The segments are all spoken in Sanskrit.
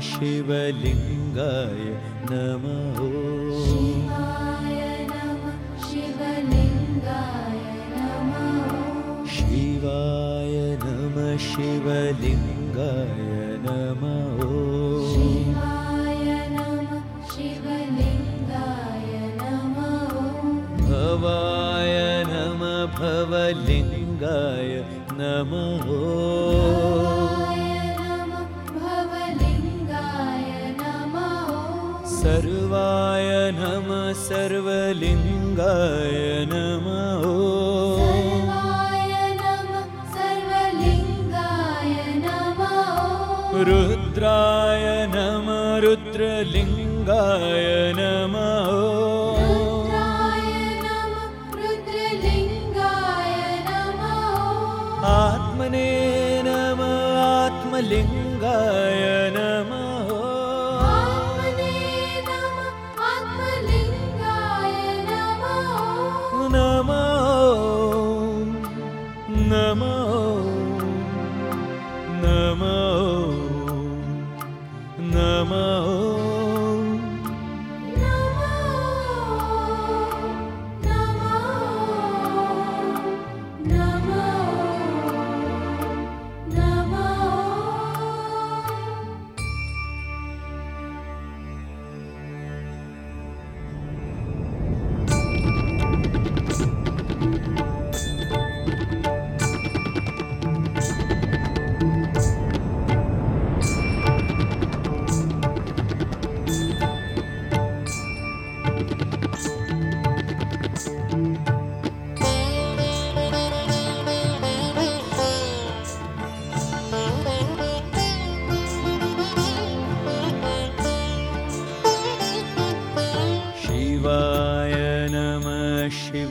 शिवलिङ्गाय नमः। शिवाय नमः शिवलिङ्गाय नमः। शिवाय नमः शिवलिङ्गाय नमः। शिवाय नमः शिवलिङ्गाय नमः। भवाय नमः भवलिङ्गाय नमः सर्वाय नमः सर्वलिङ्गाय नमः। रुद्राय नमः रुद्रलिङ्गाय नमः। रुद्राय नमः रुद्रलिङ्गाय नमः। आत्मने नमः आत्मलिङ्गाय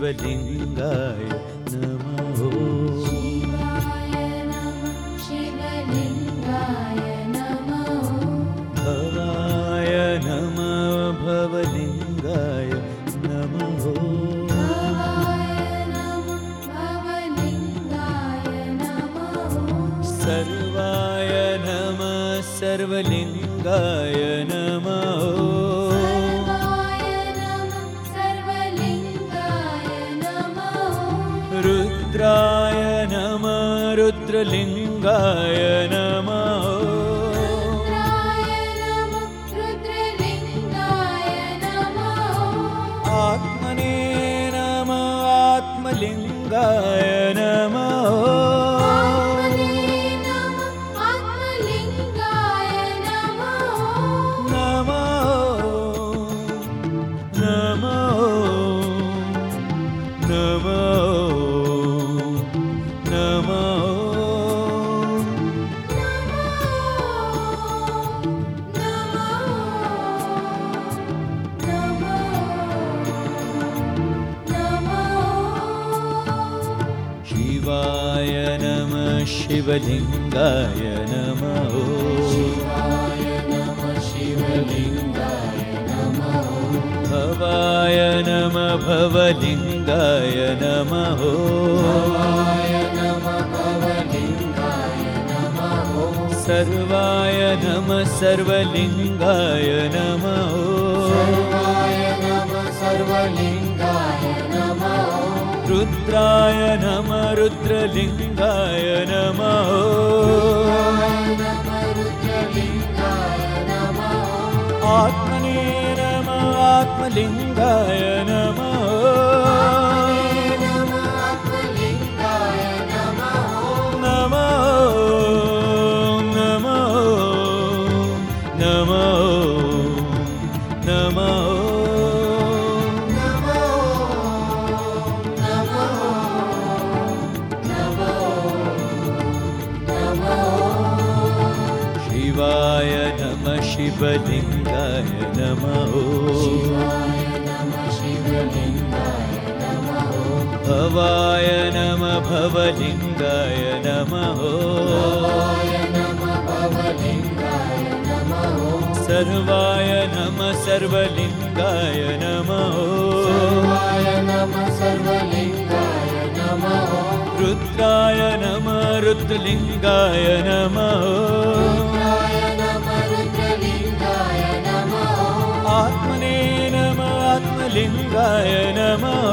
शिवलिङ्गाय नमः। भवाय नमः भवलिङ्गाय नमः। सर्वाय नमः सर्वलिङ्गाय नमः रुद्रलिङ्गाय नमः। आत्मने नमः आत्मलिङ्गाय नमः। नमः नमः शिवलिङ्गाय नमः। भवाय नमः भवलिङ्गाय नमः। सर्वाय नमः सर्वलिङ्गाय नमः रुद्राय नमः रुद्रलिङ्गाय नमः। आत्मने नमः आत्मलिङ्गाय नमः शिवलिङ्गाय नमः। भवाय नमः भवलिङ्गाय नमः। सर्वाय नमः सर्वलिङ्गाय नमः। रुद्राय नमः रुद्रलिङ्गाय नमः आत्मने नम आत्मलिङ्गाय नमः